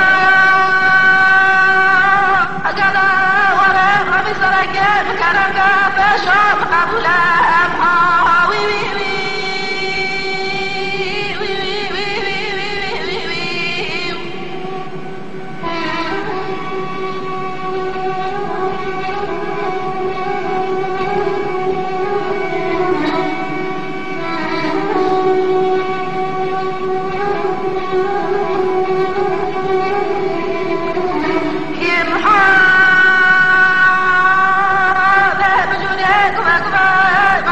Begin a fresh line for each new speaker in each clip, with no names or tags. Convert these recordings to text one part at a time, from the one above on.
Ah!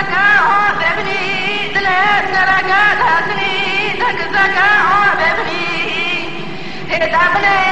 الزكاة بابني لأن لك تسني تك الزكاة بابني إذا بني